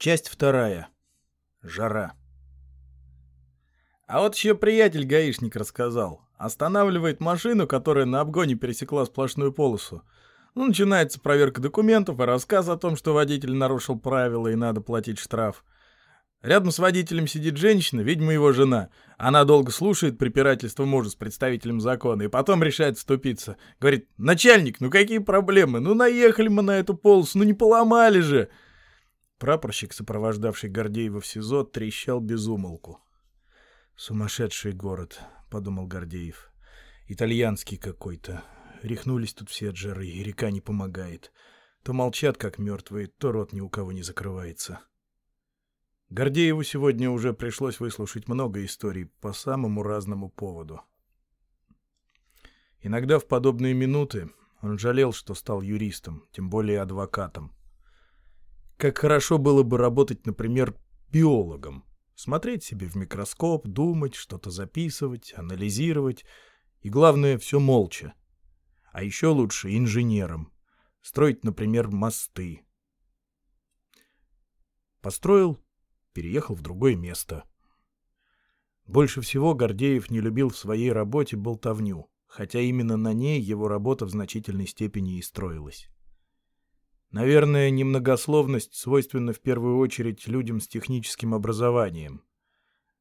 Часть вторая. Жара. А вот еще приятель-гаишник рассказал. Останавливает машину, которая на обгоне пересекла сплошную полосу. Ну, начинается проверка документов и рассказ о том, что водитель нарушил правила и надо платить штраф. Рядом с водителем сидит женщина, видимо, его жена. Она долго слушает препирательство мужа с представителем закона и потом решает вступиться. Говорит, начальник, ну какие проблемы? Ну наехали мы на эту полосу, ну не поломали же. Прапорщик, сопровождавший Гордеева в СИЗО, трещал без умолку. «Сумасшедший город», — подумал Гордеев. «Итальянский какой-то. Рехнулись тут все от жары, и река не помогает. То молчат, как мертвые, то рот ни у кого не закрывается». Гордееву сегодня уже пришлось выслушать много историй по самому разному поводу. Иногда в подобные минуты он жалел, что стал юристом, тем более адвокатом. Как хорошо было бы работать, например, биологом. Смотреть себе в микроскоп, думать, что-то записывать, анализировать. И главное, все молча. А еще лучше инженером. Строить, например, мосты. Построил переехал в другое место. Больше всего Гордеев не любил в своей работе болтовню, хотя именно на ней его работа в значительной степени и строилась. Наверное, немногословность свойственна в первую очередь людям с техническим образованием.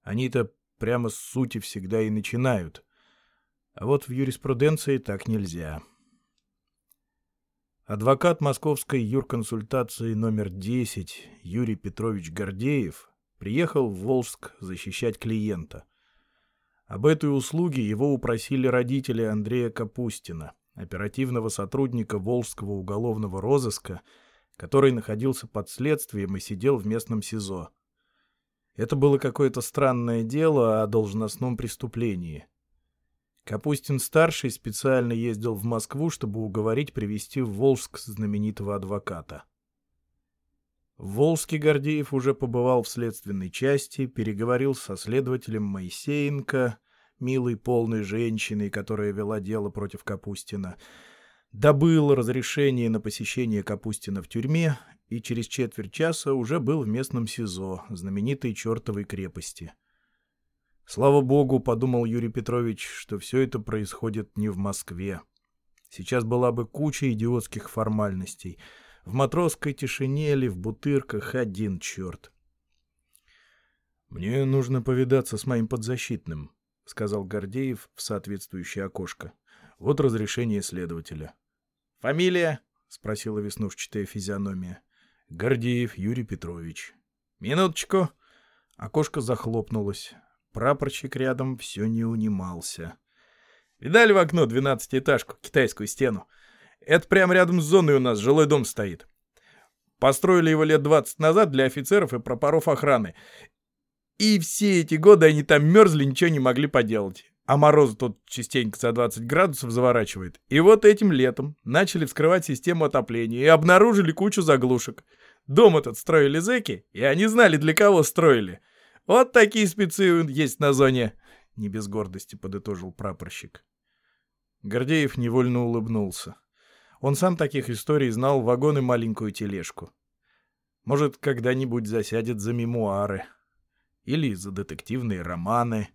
Они-то прямо с сути всегда и начинают. А вот в юриспруденции так нельзя. Адвокат московской юрконсультации номер 10 Юрий Петрович Гордеев приехал в Волжск защищать клиента. Об этой услуге его упросили родители Андрея Капустина, оперативного сотрудника Волжского уголовного розыска, который находился под следствием и сидел в местном СИЗО. Это было какое-то странное дело о должностном преступлении — Капустин-старший специально ездил в Москву, чтобы уговорить привести в Волжск знаменитого адвоката. В Волжске Гордеев уже побывал в следственной части, переговорил со следователем Моисеенко, милой полной женщиной, которая вела дело против Капустина, добыл разрешение на посещение Капустина в тюрьме и через четверть часа уже был в местном СИЗО, знаменитой чертовой крепости — Слава богу, подумал Юрий Петрович, что все это происходит не в Москве. Сейчас была бы куча идиотских формальностей. В матросской тишине или в бутырках один черт. «Мне нужно повидаться с моим подзащитным», — сказал Гордеев в соответствующее окошко. «Вот разрешение следователя». «Фамилия?» — спросила веснушчатая физиономия. «Гордеев Юрий Петрович». «Минуточку». Окошко захлопнулось. Прапорщик рядом все не унимался. Видали в окно двенадцатиэтажку, китайскую стену? Это прямо рядом с зоной у нас жилой дом стоит. Построили его лет двадцать назад для офицеров и пропоров охраны. И все эти годы они там мерзли, ничего не могли поделать. А морозы тут частенько за 20 градусов заворачивает. И вот этим летом начали вскрывать систему отопления и обнаружили кучу заглушек. Дом этот строили зэки, и они знали, для кого строили. Вот такие спецы есть на зоне, — не без гордости подытожил прапорщик. Гордеев невольно улыбнулся. Он сам таких историй знал вагон и маленькую тележку. Может, когда-нибудь засядет за мемуары. Или за детективные романы.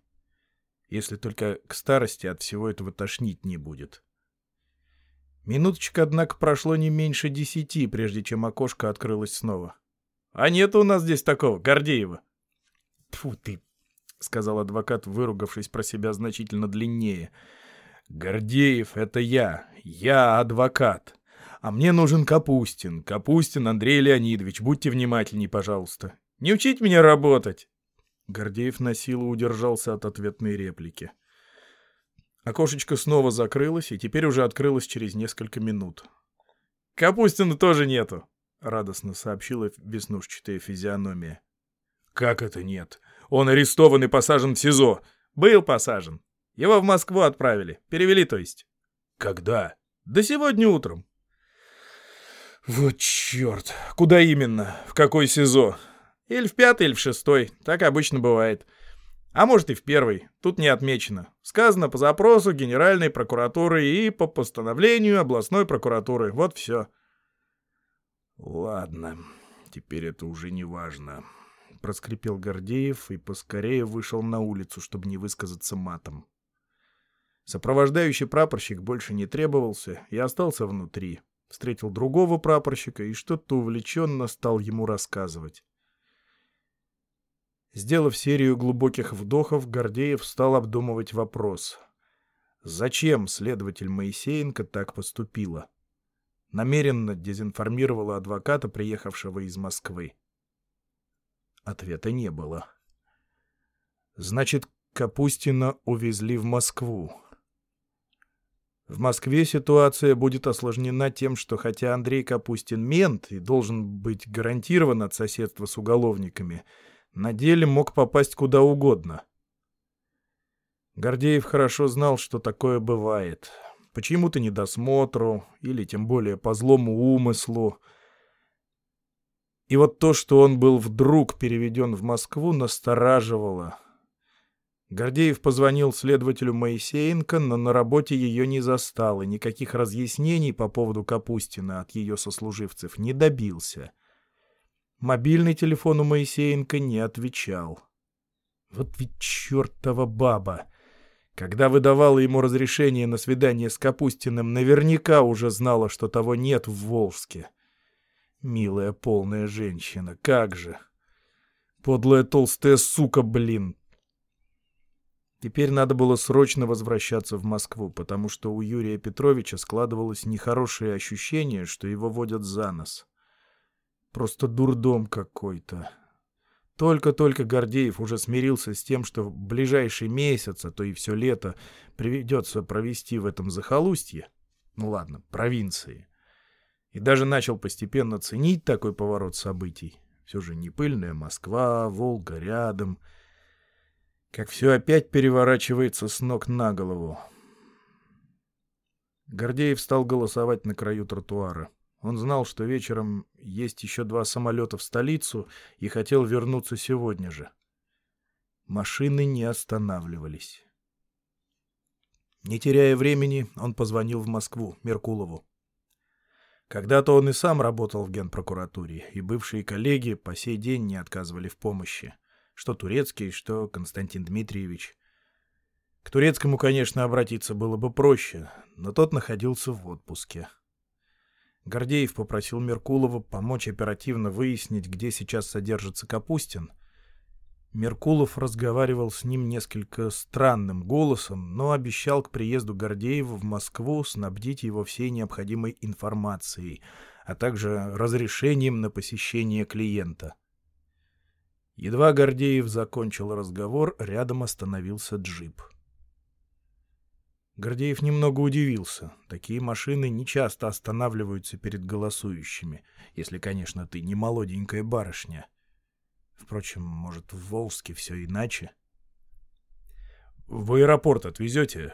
Если только к старости от всего этого тошнить не будет. Минуточка, однако, прошло не меньше десяти, прежде чем окошко открылось снова. «А нет у нас здесь такого, Гордеева!» Тьфу ты, — сказал адвокат, выругавшись про себя значительно длиннее. «Гордеев — это я. Я адвокат. А мне нужен Капустин. Капустин Андрей Леонидович. Будьте внимательней, пожалуйста. Не учить меня работать!» Гордеев на силу удержался от ответной реплики. Окошечко снова закрылось, и теперь уже открылось через несколько минут. «Капустина тоже нету!» — радостно сообщила веснушчатая физиономия. «Как это нет? Он арестован и посажен в СИЗО». «Был посажен. Его в Москву отправили. Перевели, то есть». «Когда?» «Да сегодня утром». «Вот черт! Куда именно? В какой СИЗО?» «Или в пятый, или в шестой. Так обычно бывает. А может и в первый. Тут не отмечено. Сказано по запросу Генеральной прокуратуры и по постановлению областной прокуратуры. Вот все». «Ладно. теперь это уже не важно. Проскрипел Гордеев и поскорее вышел на улицу, чтобы не высказаться матом. Сопровождающий прапорщик больше не требовался и остался внутри. Встретил другого прапорщика и что-то увлеченно стал ему рассказывать. Сделав серию глубоких вдохов, Гордеев стал обдумывать вопрос. Зачем следователь Моисеенко так поступила? Намеренно дезинформировала адвоката, приехавшего из Москвы. Ответа не было. Значит, Капустина увезли в Москву. В Москве ситуация будет осложнена тем, что хотя Андрей Капустин мент и должен быть гарантирован от соседства с уголовниками, на деле мог попасть куда угодно. Гордеев хорошо знал, что такое бывает. Почему-то недосмотру или тем более по злому умыслу. И вот то, что он был вдруг переведен в Москву, настораживало — Гордеев позвонил следователю Моисеенко, но на работе ее не застал и никаких разъяснений по поводу Капустина от ее сослуживцев не добился. Мобильный телефон у Моисеенко не отвечал. Вот ведь чертова баба! Когда выдавала ему разрешение на свидание с Капустиным, наверняка уже знала, что того нет в Волжске. Милая полная женщина, как же! Подлая толстая сука, блин! Теперь надо было срочно возвращаться в Москву, потому что у Юрия Петровича складывалось нехорошее ощущение, что его водят за нос. Просто дурдом какой-то. Только-только Гордеев уже смирился с тем, что в ближайший месяц, а то и все лето, приведется провести в этом захолустье, ну ладно, провинции, и даже начал постепенно ценить такой поворот событий. Все же не пыльная Москва, Волга рядом — как все опять переворачивается с ног на голову. Гордеев стал голосовать на краю тротуара. Он знал, что вечером есть еще два самолета в столицу и хотел вернуться сегодня же. Машины не останавливались. Не теряя времени, он позвонил в Москву, Меркулову. Когда-то он и сам работал в генпрокуратуре, и бывшие коллеги по сей день не отказывали в помощи что Турецкий, что Константин Дмитриевич. К Турецкому, конечно, обратиться было бы проще, но тот находился в отпуске. Гордеев попросил Меркулова помочь оперативно выяснить, где сейчас содержится Капустин. Меркулов разговаривал с ним несколько странным голосом, но обещал к приезду Гордеева в Москву снабдить его всей необходимой информацией, а также разрешением на посещение клиента. Едва Гордеев закончил разговор, рядом остановился джип. Гордеев немного удивился. Такие машины нечасто останавливаются перед голосующими, если, конечно, ты не молоденькая барышня. Впрочем, может, в Волжске все иначе. — В аэропорт отвезете?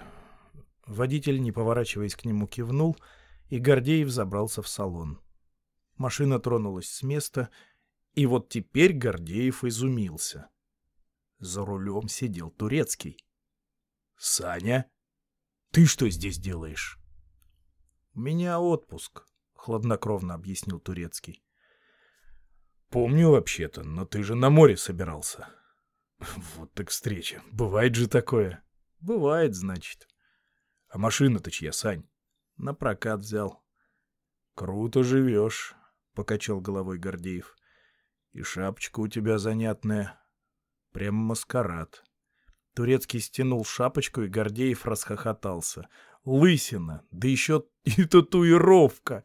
Водитель, не поворачиваясь к нему, кивнул, и Гордеев забрался в салон. Машина тронулась с места — и вот теперь Гордеев изумился. За рулем сидел Турецкий. — Саня, ты что здесь делаешь? — У меня отпуск, — хладнокровно объяснил Турецкий. — Помню вообще-то, но ты же на море собирался. — Вот так встреча. Бывает же такое. — Бывает, значит. — А машина-то чья, Сань? — На прокат взял. — Круто живешь, — покачал головой Гордеев. И шапочка у тебя занятная. Прям маскарад. Турецкий стянул шапочку, и Гордеев расхохотался. Лысина, да еще и татуировка.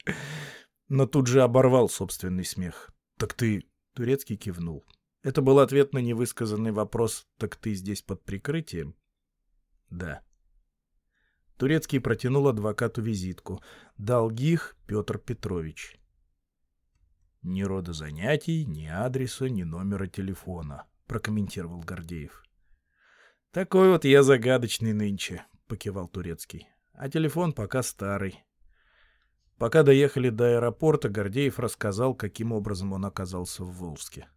Но тут же оборвал собственный смех. «Так ты...» — Турецкий кивнул. Это был ответ на невысказанный вопрос «Так ты здесь под прикрытием?» «Да». Турецкий протянул адвокату визитку. Долгих Петр Петрович. Ни рода занятий, ни адреса, ни номера телефона, прокомментировал Гордеев. Такой вот я загадочный нынче, покивал Турецкий. А телефон пока старый. Пока доехали до аэропорта, Гордеев рассказал, каким образом он оказался в Волжске.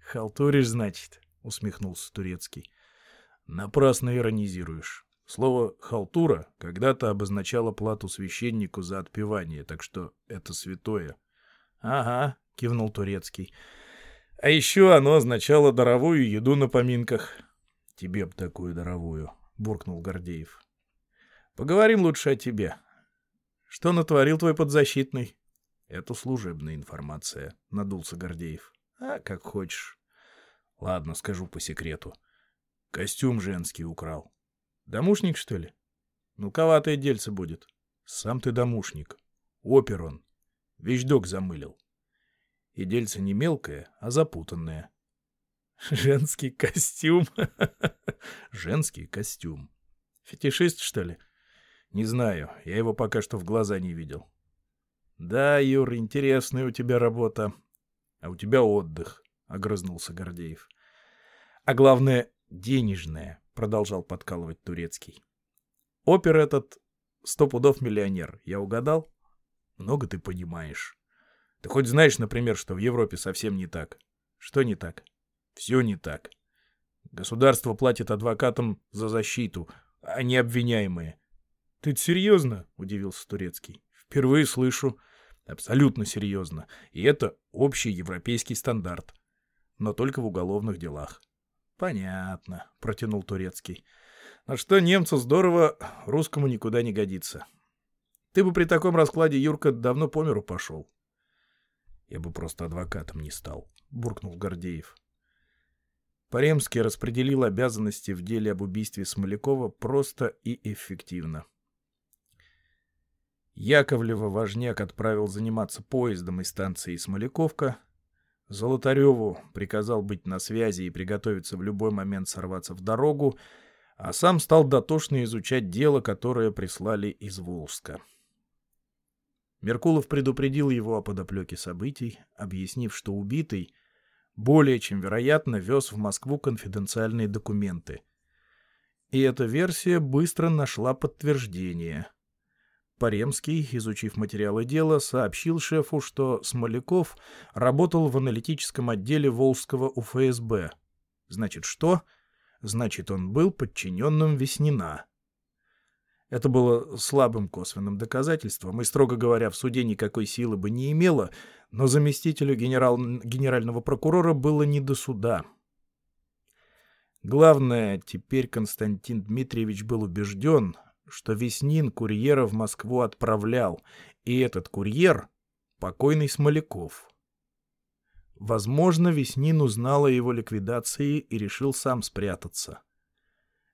«Халтуришь, значит?» — усмехнулся Турецкий. «Напрасно иронизируешь. Слово «халтура» когда-то обозначало плату священнику за отпевание, так что это святое. — Ага, кивнул Турецкий. А еще оно означало даровую еду на поминках. Тебе б такую даровую, буркнул Гордеев. Поговорим лучше о тебе. Что натворил твой подзащитный? Это служебная информация, надулся Гордеев. А, как хочешь. Ладно, скажу по секрету. Костюм женский украл. Домушник, что ли? Мелковатое дельце будет. Сам ты домушник. Опер он. Вещдок замылил. И дельце не мелкое, а запутанное. Женский костюм. Женский костюм. Фетишист, что ли? Не знаю, я его пока что в глаза не видел. Да, Юр, интересная у тебя работа. А у тебя отдых, — огрызнулся Гордеев. А главное, денежная, — продолжал подкалывать Турецкий. Опер этот сто пудов миллионер. Я угадал? Много ты понимаешь. Ты хоть знаешь, например, что в Европе совсем не так? Что не так? Все не так. Государство платит адвокатам за защиту, а не обвиняемые. Ты серьезно? Удивился Турецкий. Впервые слышу. Абсолютно серьезно. И это общий европейский стандарт. Но только в уголовных делах. Понятно, протянул Турецкий. А что немцу здорово, русскому никуда не годится. Ты бы при таком раскладе, Юрка, давно по миру пошел. Я бы просто адвокатом не стал, буркнул Гордеев. Паремский распределил обязанности в деле об убийстве Смолякова просто и эффективно. Яковлева важняк отправил заниматься поездом из станции Смоляковка. Золотареву приказал быть на связи и приготовиться в любой момент сорваться в дорогу, а сам стал дотошно изучать дело, которое прислали из Волжска. Меркулов предупредил его о подоплеке событий, объяснив, что убитый, более чем вероятно, вез в Москву конфиденциальные документы. И эта версия быстро нашла подтверждение. Паремский, изучив материалы дела, сообщил шефу, что Смоляков работал в аналитическом отделе Волжского УФСБ. Значит, что? — Значит, он был подчиненным Веснина. Это было слабым косвенным доказательством и, строго говоря, в суде никакой силы бы не имело, но заместителю генерал... генерального прокурора было не до суда. Главное, теперь Константин Дмитриевич был убежден, что Веснин курьера в Москву отправлял, и этот курьер — покойный Смоляков. Возможно, Веснин узнал о его ликвидации и решил сам спрятаться.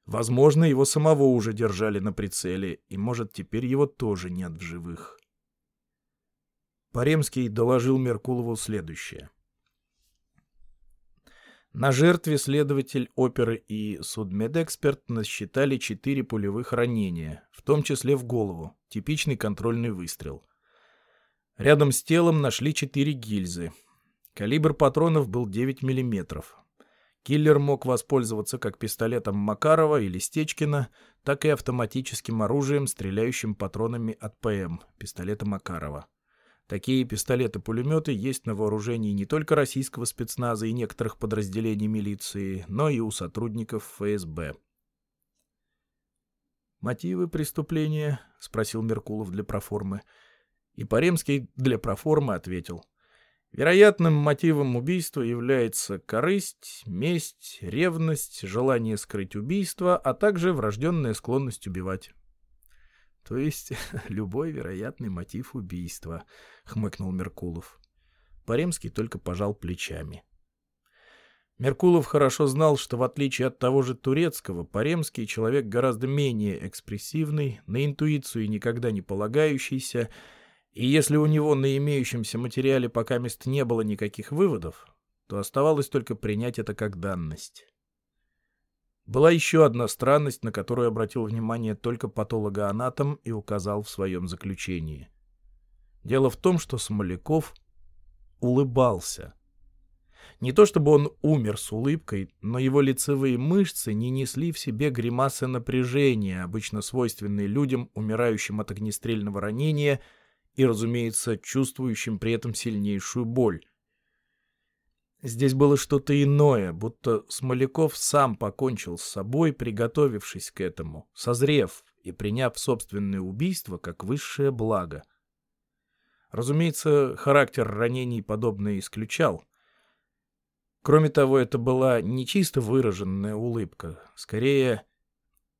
Возможно, его самого уже держали на прицеле, и, может, теперь его тоже нет в живых. Паремский доложил Меркулову следующее. На жертве следователь оперы и судмедэксперт насчитали четыре пулевых ранения, в том числе в голову, типичный контрольный выстрел. Рядом с телом нашли четыре гильзы, Калибр патронов был 9 мм. Киллер мог воспользоваться как пистолетом Макарова или Стечкина, так и автоматическим оружием, стреляющим патронами от ПМ, пистолета Макарова. Такие пистолеты-пулеметы есть на вооружении не только российского спецназа и некоторых подразделений милиции, но и у сотрудников ФСБ. «Мотивы преступления?» — спросил Меркулов для проформы. И Паремский для проформы ответил. Вероятным мотивом убийства является корысть, месть, ревность, желание скрыть убийство, а также врожденная склонность убивать. То есть любой вероятный мотив убийства, хмыкнул Меркулов. Паремский только пожал плечами. Меркулов хорошо знал, что в отличие от того же турецкого, Паремский человек гораздо менее экспрессивный, на интуицию никогда не полагающийся, и если у него на имеющемся материале пока мест не было никаких выводов, то оставалось только принять это как данность. Была еще одна странность, на которую обратил внимание только патологоанатом и указал в своем заключении. Дело в том, что Смоляков улыбался. Не то чтобы он умер с улыбкой, но его лицевые мышцы не несли в себе гримасы напряжения, обычно свойственные людям, умирающим от огнестрельного ранения – и, разумеется, чувствующим при этом сильнейшую боль. Здесь было что-то иное, будто Смоляков сам покончил с собой, приготовившись к этому, созрев и приняв собственное убийство как высшее благо. Разумеется, характер ранений подобное исключал. Кроме того, это была не чисто выраженная улыбка, скорее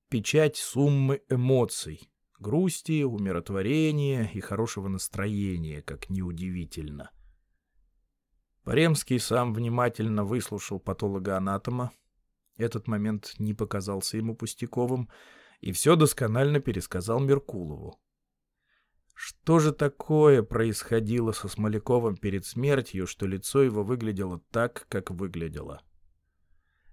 печать суммы эмоций, грусти, умиротворения и хорошего настроения, как неудивительно. Паремский сам внимательно выслушал патолога-анатома. Этот момент не показался ему пустяковым, и все досконально пересказал Меркулову. Что же такое происходило со Смоляковым перед смертью, что лицо его выглядело так, как выглядело?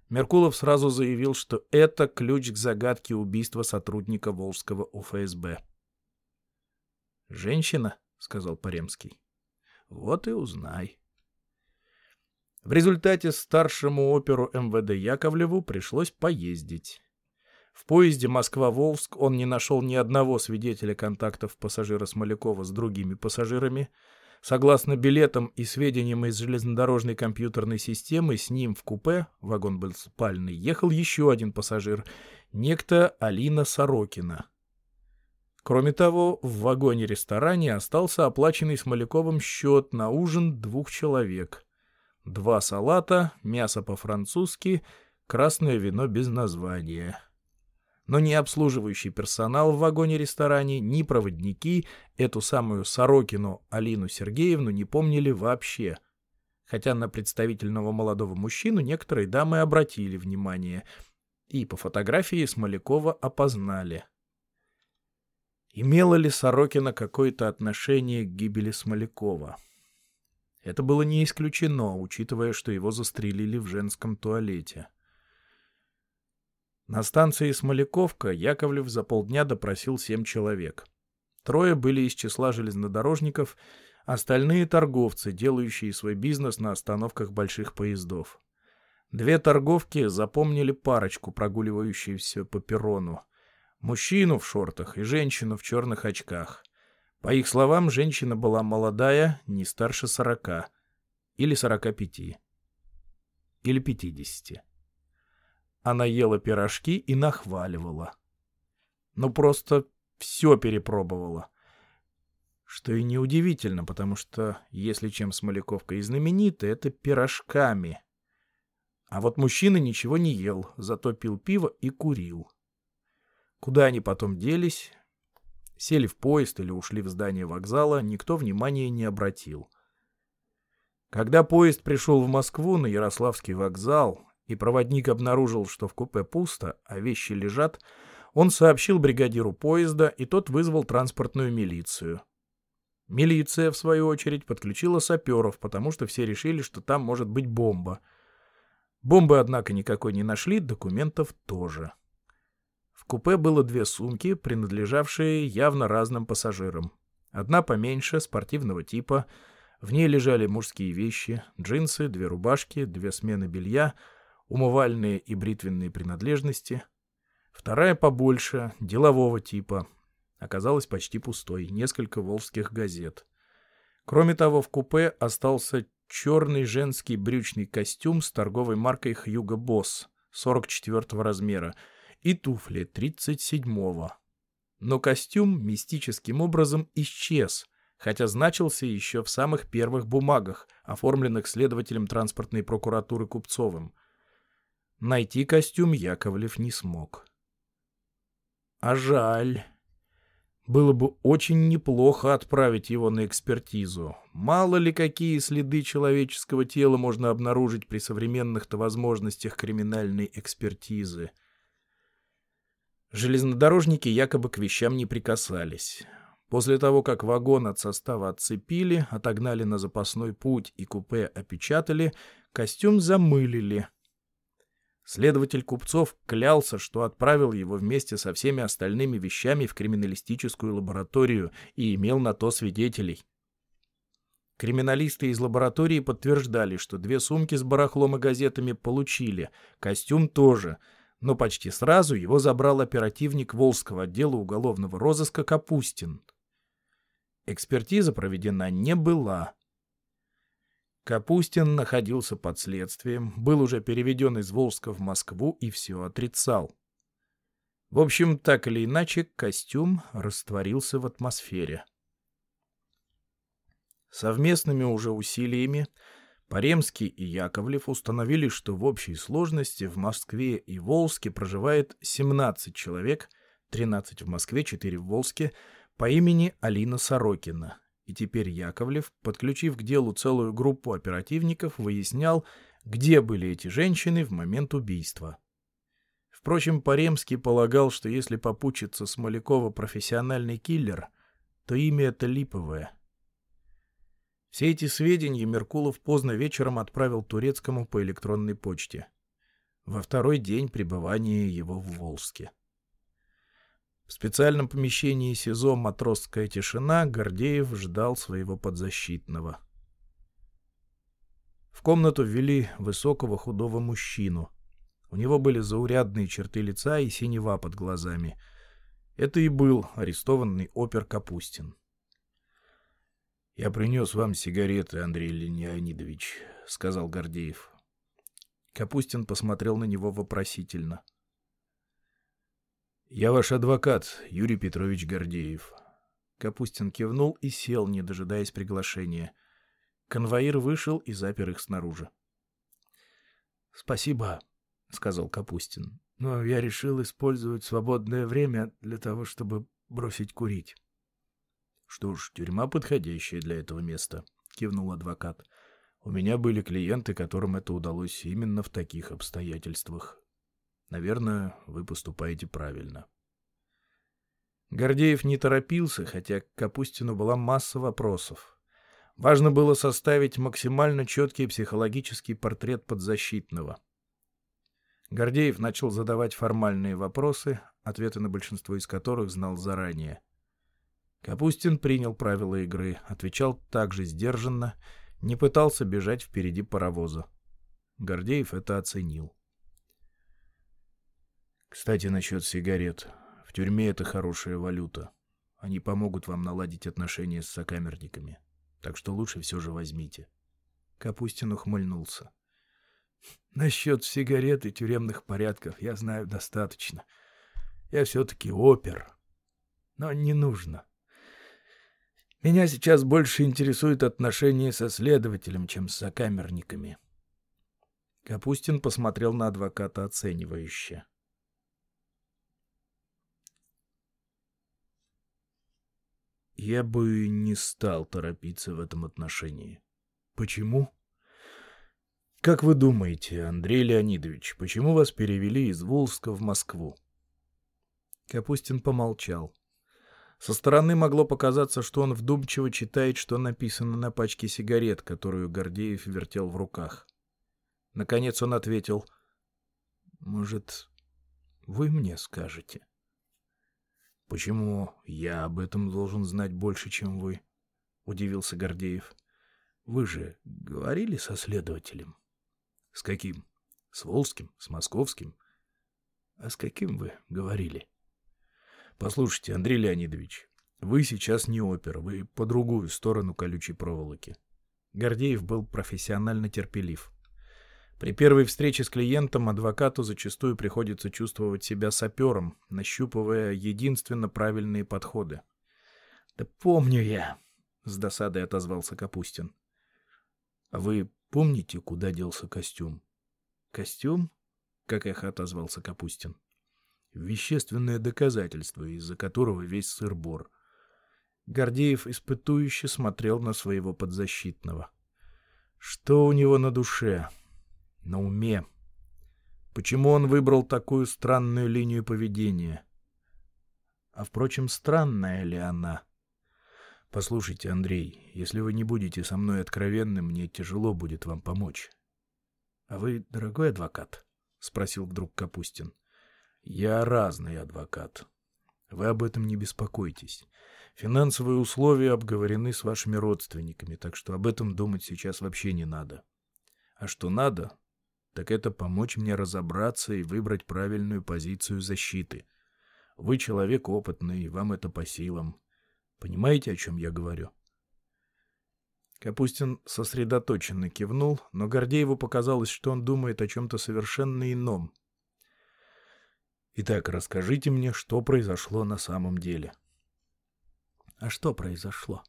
Меркулов сразу заявил, что это ключ к загадке убийства сотрудника Волжского УФСБ. «Женщина?» — сказал Паремский. «Вот и узнай». В результате старшему оперу МВД Яковлеву пришлось поездить. В поезде Москва-Волск он не нашел ни одного свидетеля контактов пассажира Смолякова с другими пассажирами. Согласно билетам и сведениям из железнодорожной компьютерной системы, с ним в купе, вагон был спальный, ехал еще один пассажир, некто Алина Сорокина. Кроме того, в вагоне-ресторане остался оплаченный Смоляковым счет на ужин двух человек. Два салата, мясо по-французски, красное вино без названия но ни обслуживающий персонал в вагоне-ресторане, ни проводники эту самую Сорокину Алину Сергеевну не помнили вообще. Хотя на представительного молодого мужчину некоторые дамы обратили внимание и по фотографии Смолякова опознали. Имела ли Сорокина какое-то отношение к гибели Смолякова? Это было не исключено, учитывая, что его застрелили в женском туалете. На станции Смоляковка Яковлев за полдня допросил семь человек. Трое были из числа железнодорожников, остальные — торговцы, делающие свой бизнес на остановках больших поездов. Две торговки запомнили парочку, прогуливающуюся по перрону. Мужчину в шортах и женщину в черных очках. По их словам, женщина была молодая, не старше сорока. Или сорока пяти. Или пятидесяти. Она ела пирожки и нахваливала. Ну, просто все перепробовала. Что и неудивительно, потому что, если чем Смоляковка и знаменита, это пирожками. А вот мужчина ничего не ел, зато пил пиво и курил. Куда они потом делись? Сели в поезд или ушли в здание вокзала, никто внимания не обратил. Когда поезд пришел в Москву на Ярославский вокзал, и проводник обнаружил, что в купе пусто, а вещи лежат, он сообщил бригадиру поезда, и тот вызвал транспортную милицию. Милиция, в свою очередь, подключила саперов, потому что все решили, что там может быть бомба. Бомбы, однако, никакой не нашли, документов тоже. В купе было две сумки, принадлежавшие явно разным пассажирам. Одна поменьше, спортивного типа. В ней лежали мужские вещи, джинсы, две рубашки, две смены белья — умывальные и бритвенные принадлежности. Вторая побольше, делового типа. Оказалась почти пустой, несколько волжских газет. Кроме того, в купе остался черный женский брючный костюм с торговой маркой Хьюго Босс 44 размера и туфли 37-го. Но костюм мистическим образом исчез, хотя значился еще в самых первых бумагах, оформленных следователем транспортной прокуратуры Купцовым. Найти костюм Яковлев не смог. А жаль. Было бы очень неплохо отправить его на экспертизу. Мало ли какие следы человеческого тела можно обнаружить при современных-то возможностях криминальной экспертизы. Железнодорожники якобы к вещам не прикасались. После того, как вагон от состава отцепили, отогнали на запасной путь и купе опечатали, костюм замылили — Следователь Купцов клялся, что отправил его вместе со всеми остальными вещами в криминалистическую лабораторию и имел на то свидетелей. Криминалисты из лаборатории подтверждали, что две сумки с барахлом и газетами получили, костюм тоже, но почти сразу его забрал оперативник Волжского отдела уголовного розыска Капустин. Экспертиза проведена не была, Капустин находился под следствием, был уже переведен из Волжска в Москву и все отрицал. В общем, так или иначе, костюм растворился в атмосфере. Совместными уже усилиями Паремский и Яковлев установили, что в общей сложности в Москве и Волске проживает 17 человек, 13 в Москве, 4 в Волске, по имени Алина Сорокина. И теперь Яковлев, подключив к делу целую группу оперативников, выяснял, где были эти женщины в момент убийства. Впрочем, Паремский полагал, что если попучится Смолякова профессиональный киллер, то имя это липовое — все эти сведения Меркулов поздно вечером отправил Турецкому по электронной почте. Во второй день пребывания его в Волске. В специальном помещении СИЗО «Матросская тишина» Гордеев ждал своего подзащитного. В комнату ввели высокого худого мужчину. У него были заурядные черты лица и синева под глазами. Это и был арестованный опер Капустин. «Я принес вам сигареты, Андрей Леонидович», — сказал Гордеев. Капустин посмотрел на него вопросительно. «Я ваш адвокат, Юрий Петрович Гордеев». Капустин кивнул и сел, не дожидаясь приглашения. Конвоир вышел и запер их снаружи. «Спасибо», — сказал Капустин. «Но я решил использовать свободное время для того, чтобы бросить курить». Что ж, тюрьма подходящая для этого места, кивнул адвокат. У меня были клиенты, которым это удалось именно в таких обстоятельствах. Наверное, вы поступаете правильно. Гордеев не торопился, хотя к Капустину была масса вопросов. Важно было составить максимально четкий психологический портрет подзащитного. Гордеев начал задавать формальные вопросы, ответы на большинство из которых знал заранее. Капустин принял правила игры, отвечал также сдержанно, не пытался бежать впереди паровоза. Гордеев это оценил. Кстати, насчет сигарет. В тюрьме это хорошая валюта. Они помогут вам наладить отношения с сокамерниками. Так что лучше все же возьмите. Капустин ухмыльнулся. Насчет сигарет и тюремных порядков я знаю достаточно. Я все-таки опер. Но не нужно. Меня сейчас больше интересует отношение со следователем, чем с сокамерниками. Капустин посмотрел на адвоката оценивающе. Я бы не стал торопиться в этом отношении. Почему? Как вы думаете, Андрей Леонидович, почему вас перевели из Волска в Москву? Капустин помолчал. Со стороны могло показаться, что он вдумчиво читает, что написано на пачке сигарет, которую Гордеев вертел в руках. Наконец он ответил, «Может, вы мне скажете?» «Почему я об этом должен знать больше, чем вы?» — удивился Гордеев. «Вы же говорили со следователем?» «С каким? С Волжским? С Московским?» «А с каким вы говорили?» Послушайте, Андрей Леонидович, вы сейчас не опер, вы по другую сторону колючей проволоки. Гордеев был профессионально терпелив. При первой встрече с клиентом адвокату зачастую приходится чувствовать себя сапером, нащупывая единственно правильные подходы. «Да помню я», — с досадой отозвался Капустин. «А вы помните, куда делся костюм?» «Костюм?» — как эхо отозвался Капустин вещественное доказательство, из-за которого весь сыр-бор. Гордеев испытующе смотрел на своего подзащитного. Что у него на душе? На уме? Почему он выбрал такую странную линию поведения? А, впрочем, странная ли она? Послушайте, Андрей, если вы не будете со мной откровенны, мне тяжело будет вам помочь. — А вы дорогой адвокат? — спросил вдруг Капустин. Я разный адвокат. Вы об этом не беспокойтесь. Финансовые условия обговорены с вашими родственниками, так что об этом думать сейчас вообще не надо. А что надо, так это помочь мне разобраться и выбрать правильную позицию защиты. Вы человек опытный, вам это по силам. Понимаете, о чем я говорю? Капустин сосредоточенно кивнул, но Гордееву показалось, что он думает о чем-то совершенно ином. Итак, расскажите мне, что произошло на самом деле. А что произошло?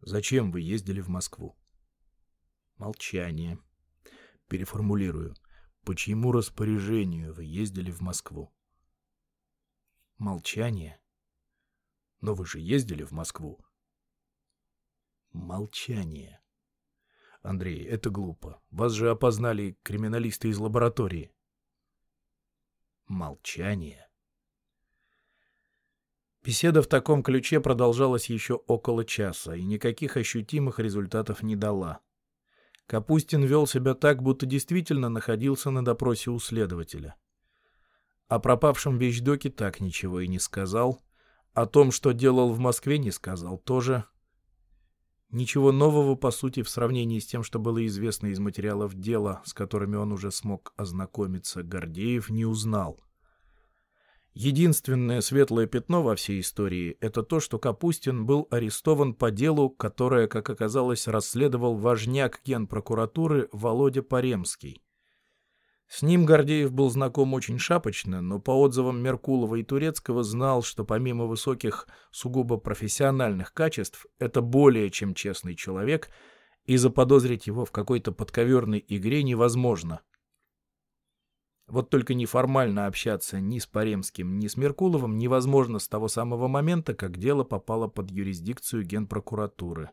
Зачем вы ездили в Москву? Молчание. Переформулирую. По чьему распоряжению вы ездили в Москву? Молчание. Но вы же ездили в Москву. Молчание. Андрей, это глупо. Вас же опознали криминалисты из лаборатории. Молчание. Беседа в таком ключе продолжалась еще около часа и никаких ощутимых результатов не дала. Капустин вел себя так, будто действительно находился на допросе у следователя. О пропавшем вещдоке так ничего и не сказал. О том, что делал в Москве, не сказал тоже. Ничего нового, по сути, в сравнении с тем, что было известно из материалов дела, с которыми он уже смог ознакомиться, Гордеев не узнал. Единственное светлое пятно во всей истории — это то, что Капустин был арестован по делу, которое, как оказалось, расследовал важняк генпрокуратуры Володя Паремский. С ним Гордеев был знаком очень шапочно, но по отзывам Меркулова и Турецкого знал, что помимо высоких, сугубо профессиональных качеств, это более чем честный человек, и заподозрить его в какой-то подковерной игре невозможно — вот только неформально общаться ни с Паремским, ни с Меркуловым невозможно с того самого момента, как дело попало под юрисдикцию генпрокуратуры.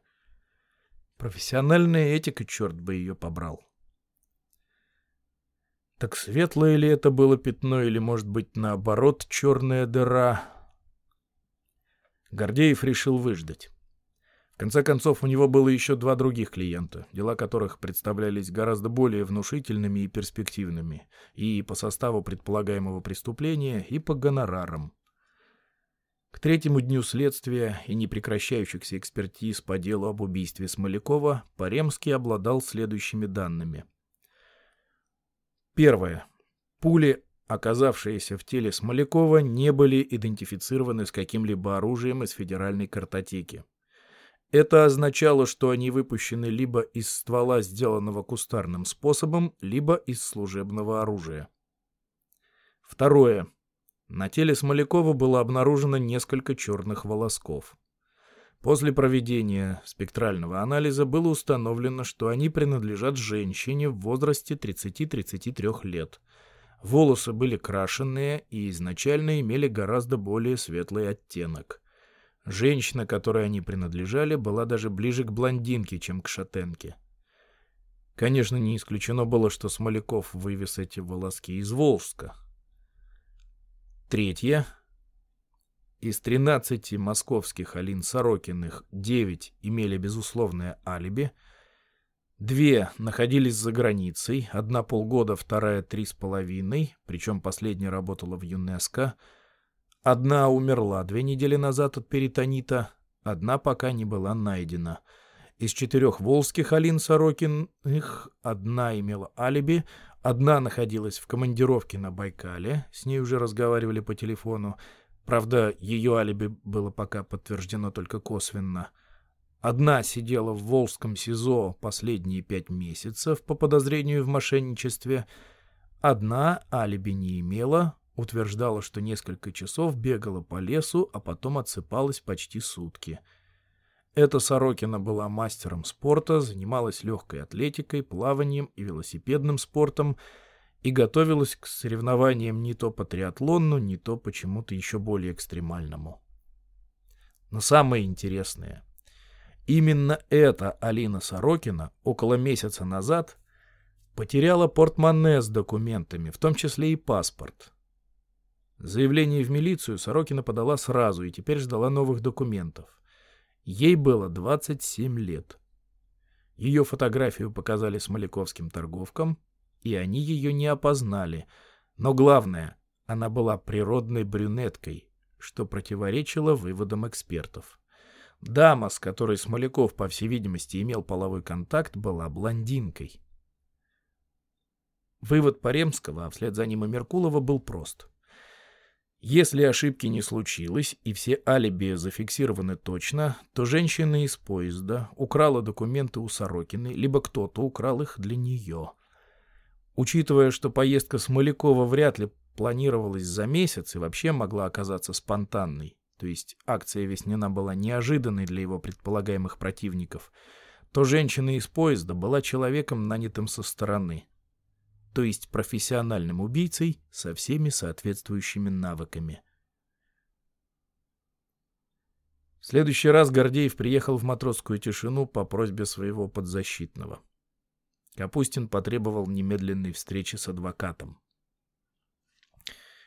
Профессиональная этика, черт бы ее побрал. Так светлое ли это было пятно, или, может быть, наоборот, черная дыра? Гордеев решил выждать. В конце концов, у него было еще два других клиента, дела которых представлялись гораздо более внушительными и перспективными, и по составу предполагаемого преступления, и по гонорарам. К третьему дню следствия и непрекращающихся экспертиз по делу об убийстве Смолякова Паремский обладал следующими данными. Первое. Пули, оказавшиеся в теле Смолякова, не были идентифицированы с каким-либо оружием из федеральной картотеки. Это означало, что они выпущены либо из ствола, сделанного кустарным способом, либо из служебного оружия. Второе. На теле Смолякова было обнаружено несколько черных волосков. После проведения спектрального анализа было установлено, что они принадлежат женщине в возрасте 30-33 лет. Волосы были крашенные и изначально имели гораздо более светлый оттенок. Женщина, которой они принадлежали, была даже ближе к блондинке, чем к шатенке. Конечно, не исключено было, что Смоляков вывез эти волоски из Волжска. Третье. Из 13 московских Алин Сорокиных 9 имели безусловное алиби. Две находились за границей, одна полгода, вторая три с половиной, причем последняя работала в ЮНЕСКО — Одна умерла две недели назад от перитонита, одна пока не была найдена. Из четырех волжских Алин Сорокиных одна имела алиби, одна находилась в командировке на Байкале, с ней уже разговаривали по телефону. Правда, ее алиби было пока подтверждено только косвенно. Одна сидела в Волжском СИЗО последние пять месяцев по подозрению в мошенничестве. Одна алиби не имела, Утверждала, что несколько часов бегала по лесу, а потом отсыпалась почти сутки. Эта Сорокина была мастером спорта, занималась легкой атлетикой, плаванием и велосипедным спортом и готовилась к соревнованиям не то по триатлону, не то почему-то еще более экстремальному. Но самое интересное, именно эта Алина Сорокина около месяца назад потеряла портмоне с документами, в том числе и паспорт. Заявление в милицию Сорокина подала сразу и теперь ждала новых документов. Ей было 27 лет. Ее фотографию показали смоляковским торговкам, и они ее не опознали. Но главное, она была природной брюнеткой, что противоречило выводам экспертов. Дама, с которой Смоляков, по всей видимости, имел половой контакт, была блондинкой. Вывод Паремского, а вслед за ним и Меркулова, был прост — если ошибки не случилось и все алиби зафиксированы точно, то женщина из поезда украла документы у Сорокины, либо кто-то украл их для нее. Учитывая, что поездка Смолякова вряд ли планировалась за месяц и вообще могла оказаться спонтанной, то есть акция Веснина была неожиданной для его предполагаемых противников, то женщина из поезда была человеком, нанятым со стороны, то есть профессиональным убийцей со всеми соответствующими навыками. В следующий раз Гордеев приехал в матросскую тишину по просьбе своего подзащитного. Капустин потребовал немедленной встречи с адвокатом.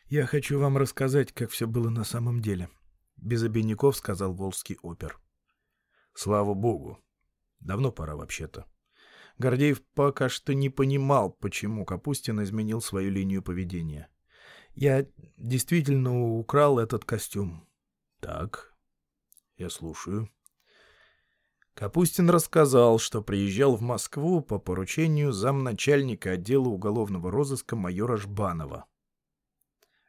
«Я хочу вам рассказать, как все было на самом деле», — без обиняков сказал Волжский опер. «Слава богу. Давно пора вообще-то». Гордеев пока что не понимал, почему Капустин изменил свою линию поведения. «Я действительно украл этот костюм». «Так, я слушаю». Капустин рассказал, что приезжал в Москву по поручению замначальника отдела уголовного розыска майора Жбанова.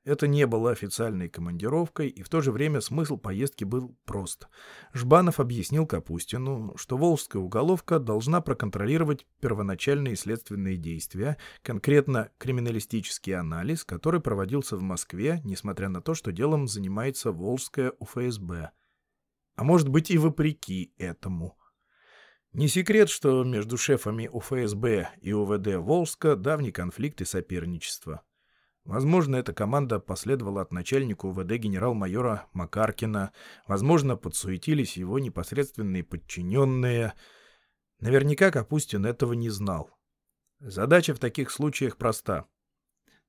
Это не было официальной командировкой, и в то же время смысл поездки был прост. Жбанов объяснил Капустину, что Волжская уголовка должна проконтролировать первоначальные следственные действия, конкретно криминалистический анализ, который проводился в Москве, несмотря на то, что делом занимается Волжская УФСБ. А может быть и вопреки этому. Не секрет, что между шефами УФСБ и УВД Волжска давний конфликт и соперничество. Возможно, эта команда последовала от начальника УВД генерал-майора Макаркина. Возможно, подсуетились его непосредственные подчиненные. Наверняка Капустин этого не знал. Задача в таких случаях проста.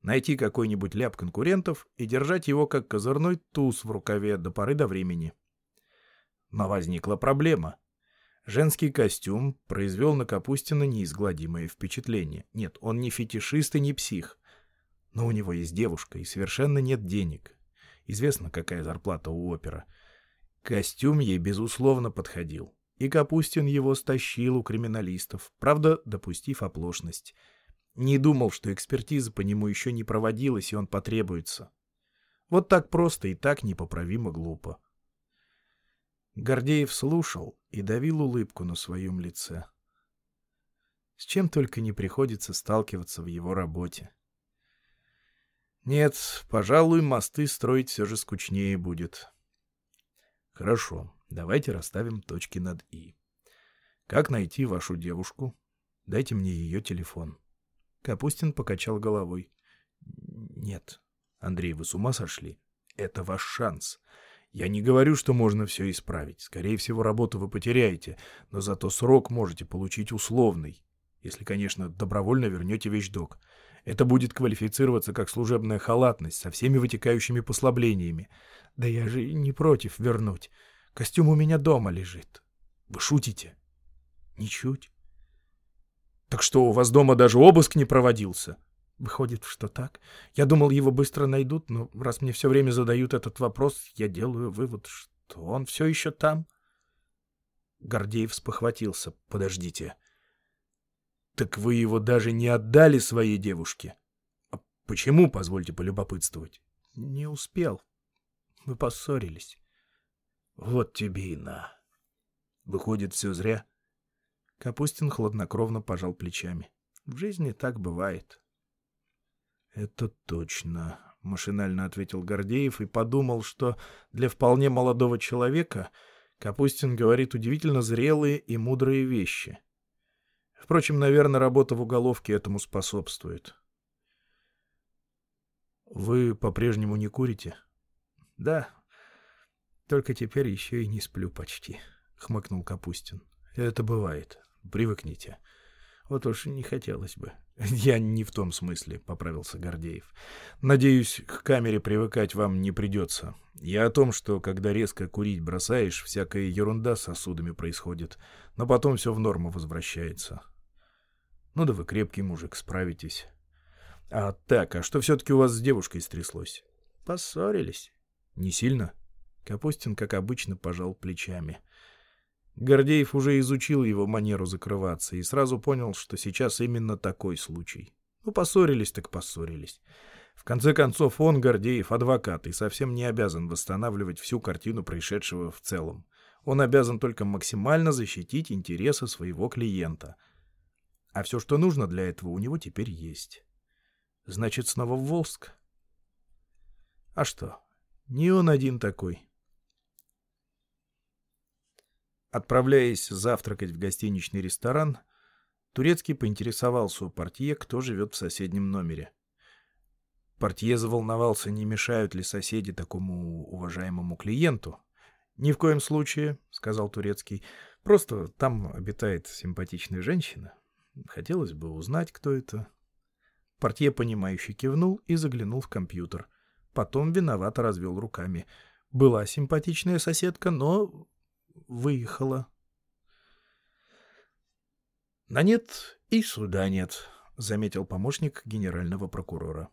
Найти какой-нибудь ляп конкурентов и держать его как козырной туз в рукаве до поры до времени. Но возникла проблема. Женский костюм произвел на Капустина неизгладимое впечатление. Нет, он не фетишист и не псих. Но у него есть девушка, и совершенно нет денег. Известно, какая зарплата у опера. Костюм ей, безусловно, подходил. И Капустин его стащил у криминалистов, правда, допустив оплошность. Не думал, что экспертиза по нему еще не проводилась, и он потребуется. Вот так просто и так непоправимо глупо. Гордеев слушал и давил улыбку на своем лице. С чем только не приходится сталкиваться в его работе. Нет, пожалуй, мосты строить все же скучнее будет. Хорошо, давайте расставим точки над «и». Как найти вашу девушку? Дайте мне ее телефон. Капустин покачал головой. Нет. Андрей, вы с ума сошли? Это ваш шанс. Я не говорю, что можно все исправить. Скорее всего, работу вы потеряете, но зато срок можете получить условный. Если, конечно, добровольно вернете вещдок. Это будет квалифицироваться как служебная халатность со всеми вытекающими послаблениями. Да я же не против вернуть. Костюм у меня дома лежит. Вы шутите? Ничуть. Так что, у вас дома даже обыск не проводился? Выходит, что так. Я думал, его быстро найдут, но раз мне все время задают этот вопрос, я делаю вывод, что он все еще там. Гордеев спохватился. Подождите. — так вы его даже не отдали своей девушке. А почему, позвольте полюбопытствовать? Не успел. Мы поссорились. Вот тебе и на. Выходит, все зря. Капустин хладнокровно пожал плечами. В жизни так бывает. Это точно, машинально ответил Гордеев и подумал, что для вполне молодого человека Капустин говорит удивительно зрелые и мудрые вещи. Впрочем, наверное, работа в уголовке этому способствует. Вы по-прежнему не курите? Да. Только теперь еще и не сплю почти, хмыкнул Капустин. Это бывает. Привыкните. Вот уж не хотелось бы. Я не в том смысле, поправился Гордеев. Надеюсь, к камере привыкать вам не придется. Я о том, что когда резко курить бросаешь, всякая ерунда с сосудами происходит, но потом все в норму возвращается. Ну да вы крепкий мужик, справитесь. А так, а что все-таки у вас с девушкой стряслось? Поссорились. Не сильно? Капустин, как обычно, пожал плечами. Гордеев уже изучил его манеру закрываться и сразу понял, что сейчас именно такой случай. Ну, поссорились так поссорились. В конце концов, он, Гордеев, адвокат, и совсем не обязан восстанавливать всю картину происшедшего в целом. Он обязан только максимально защитить интересы своего клиента. А все, что нужно для этого, у него теперь есть. Значит, снова в Волск? А что, не он один такой. Отправляясь завтракать в гостиничный ресторан, Турецкий поинтересовался у портье, кто живет в соседнем номере. Портье заволновался, не мешают ли соседи такому уважаемому клиенту. «Ни в коем случае», — сказал Турецкий, — «просто там обитает симпатичная женщина. Хотелось бы узнать, кто это». Портье, понимающе кивнул и заглянул в компьютер. Потом виновато развел руками. Была симпатичная соседка, но выехала. «На нет и суда нет», — заметил помощник генерального прокурора.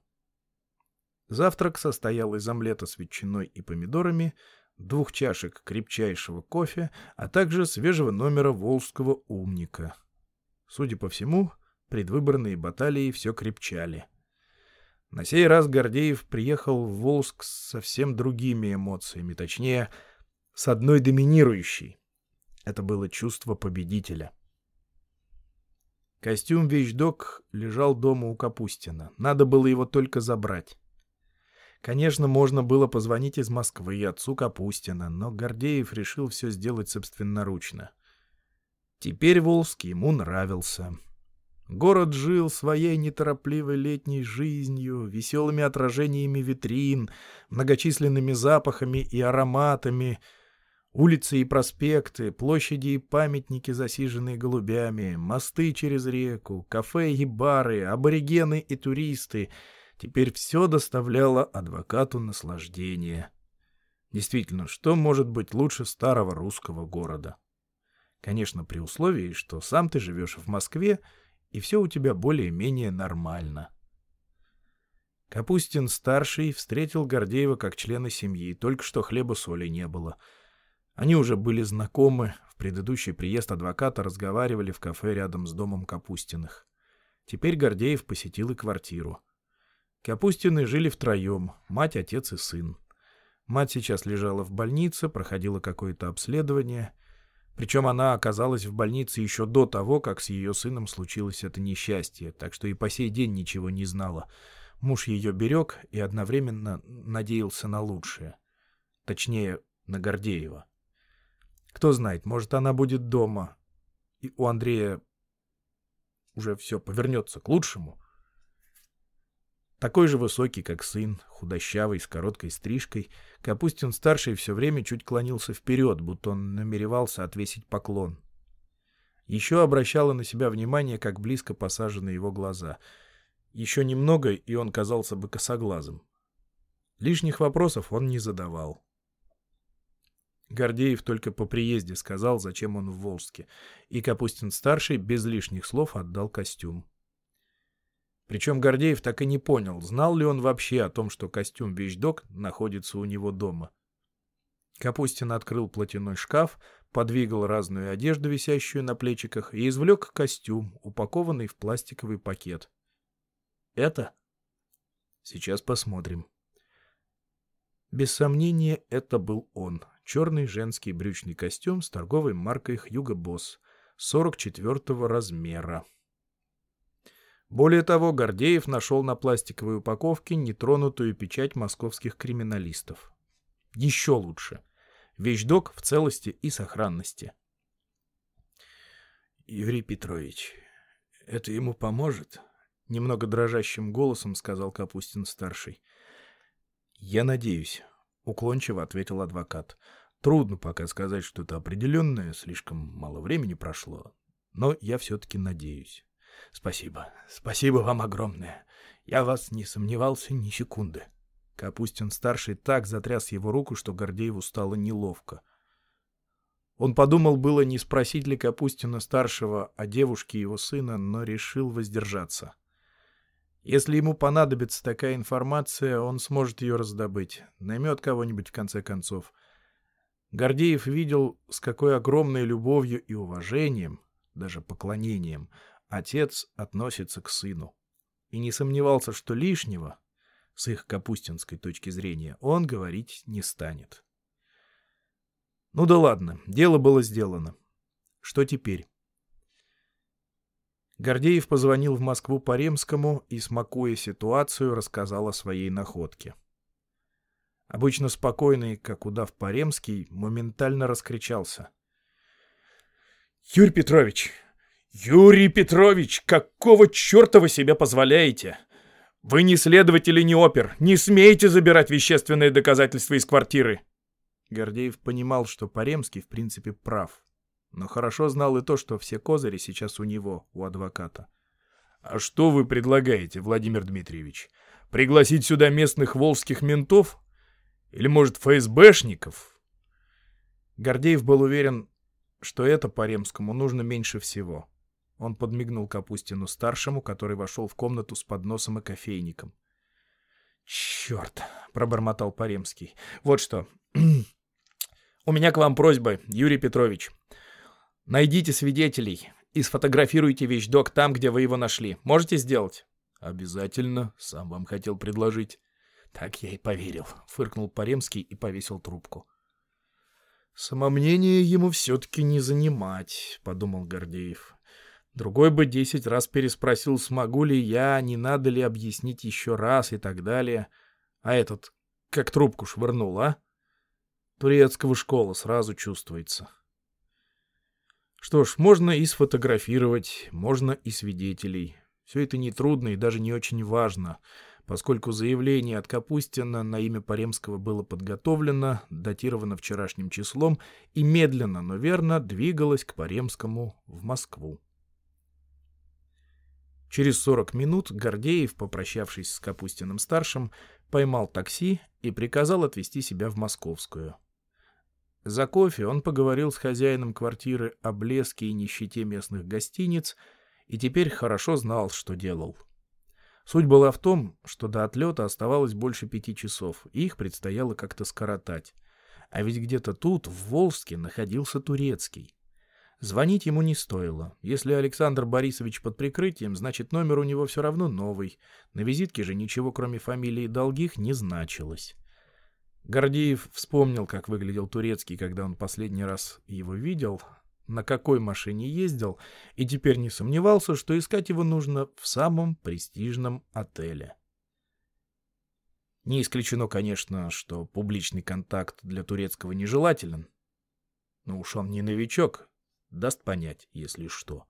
Завтрак состоял из омлета с ветчиной и помидорами, двух чашек крепчайшего кофе, а также свежего номера волжского умника. Судя по всему, предвыборные баталии все крепчали. На сей раз Гордеев приехал в Волск с совсем другими эмоциями, точнее, с одной доминирующей. Это было чувство победителя. Костюм вещдок лежал дома у Капустина. Надо было его только забрать. Конечно, можно было позвонить из Москвы отцу Капустина, но Гордеев решил все сделать собственноручно. Теперь Волск ему нравился. Город жил своей неторопливой летней жизнью, веселыми отражениями витрин, многочисленными запахами и ароматами — Улицы и проспекты, площади и памятники, засиженные голубями, мосты через реку, кафе и бары, аборигены и туристы. Теперь все доставляло адвокату наслаждение. Действительно, что может быть лучше старого русского города? Конечно, при условии, что сам ты живешь в Москве, и все у тебя более-менее нормально. Капустин-старший встретил Гордеева как члена семьи, только что хлеба-соли не было — они уже были знакомы, в предыдущий приезд адвоката разговаривали в кафе рядом с домом Капустиных. Теперь Гордеев посетил и квартиру. Капустины жили втроем, мать, отец и сын. Мать сейчас лежала в больнице, проходила какое-то обследование. Причем она оказалась в больнице еще до того, как с ее сыном случилось это несчастье, так что и по сей день ничего не знала. Муж ее берег и одновременно надеялся на лучшее. Точнее, на Гордеева. Кто знает, может, она будет дома. И у Андрея уже все повернется к лучшему. Такой же высокий, как сын, худощавый, с короткой стрижкой, Капустин-старший все время чуть клонился вперед, будто он намеревался отвесить поклон. Еще обращало на себя внимание, как близко посажены его глаза. Еще немного, и он казался бы косоглазым. Лишних вопросов он не задавал. Гордеев только по приезде сказал, зачем он в Волжске, и Капустин-старший без лишних слов отдал костюм. Причем Гордеев так и не понял, знал ли он вообще о том, что костюм вещдок находится у него дома. Капустин открыл платяной шкаф, подвигал разную одежду, висящую на плечиках, и извлек костюм, упакованный в пластиковый пакет. «Это?» «Сейчас посмотрим». Без сомнения, это был он, черный женский брючный костюм с торговой маркой Hugo Boss 44 размера. Более того, Гордеев нашел на пластиковой упаковке нетронутую печать московских криминалистов. Еще лучше. Вещдок в целости и сохранности. «Юрий Петрович, это ему поможет?» Немного дрожащим голосом сказал Капустин-старший. «Я надеюсь», Уклончиво ответил адвокат. Трудно пока сказать что-то определенное, слишком мало времени прошло. Но я все-таки надеюсь. Спасибо. Спасибо вам огромное. Я вас не сомневался ни секунды. Капустин-старший так затряс его руку, что Гордееву стало неловко. Он подумал было, не спросить ли Капустина-старшего о девушке его сына, но решил воздержаться. Если ему понадобится такая информация, он сможет ее раздобыть. Наймет кого-нибудь в конце концов. Гордеев видел, с какой огромной любовью и уважением, даже поклонением, отец относится к сыну. И не сомневался, что лишнего, с их капустинской точки зрения, он говорить не станет. Ну да ладно, дело было сделано. Что теперь? Гордеев позвонил в Москву по Ремскому и, смакуя ситуацию, рассказал о своей находке. Обычно спокойный, как удав Паремский, моментально раскричался. Юрий Петрович! Юрий Петрович! Какого черта вы себе позволяете? Вы не следователь и не опер. Не смеете забирать вещественные доказательства из квартиры. Гордеев понимал, что Паремский в принципе прав. Но хорошо знал и то, что все козыри сейчас у него, у адвоката. «А что вы предлагаете, Владимир Дмитриевич? Пригласить сюда местных волжских ментов? Или, может, ФСБшников?» Гордеев был уверен, что это Паремскому нужно меньше всего. Он подмигнул Капустину-старшему, который вошел в комнату с подносом и кофейником. «Черт!» — пробормотал Паремский. «Вот что. У меня к вам просьба, Юрий Петрович. Найдите свидетелей и сфотографируйте вещдок там, где вы его нашли. Можете сделать? Обязательно. Сам вам хотел предложить. Так я и поверил. Фыркнул Паремский и повесил трубку. Самомнение ему все-таки не занимать, подумал Гордеев. Другой бы десять раз переспросил, смогу ли я, не надо ли объяснить еще раз и так далее. А этот как трубку швырнул, а? Турецкого школа сразу чувствуется. Что ж, можно и сфотографировать, можно и свидетелей. Все это нетрудно и даже не очень важно, поскольку заявление от Капустина на имя Паремского было подготовлено, датировано вчерашним числом и медленно, но верно двигалось к Паремскому в Москву. Через 40 минут Гордеев, попрощавшись с Капустиным-старшим, поймал такси и приказал отвезти себя в Московскую. За кофе он поговорил с хозяином квартиры о блеске и нищете местных гостиниц и теперь хорошо знал, что делал. Суть была в том, что до отлета оставалось больше пяти часов, и их предстояло как-то скоротать. А ведь где-то тут, в Волжске, находился Турецкий. Звонить ему не стоило. Если Александр Борисович под прикрытием, значит номер у него все равно новый. На визитке же ничего, кроме фамилии долгих, не значилось. Гордеев вспомнил, как выглядел Турецкий, когда он последний раз его видел, на какой машине ездил, и теперь не сомневался, что искать его нужно в самом престижном отеле. Не исключено, конечно, что публичный контакт для Турецкого нежелателен. Но уж он не новичок, даст понять, если что.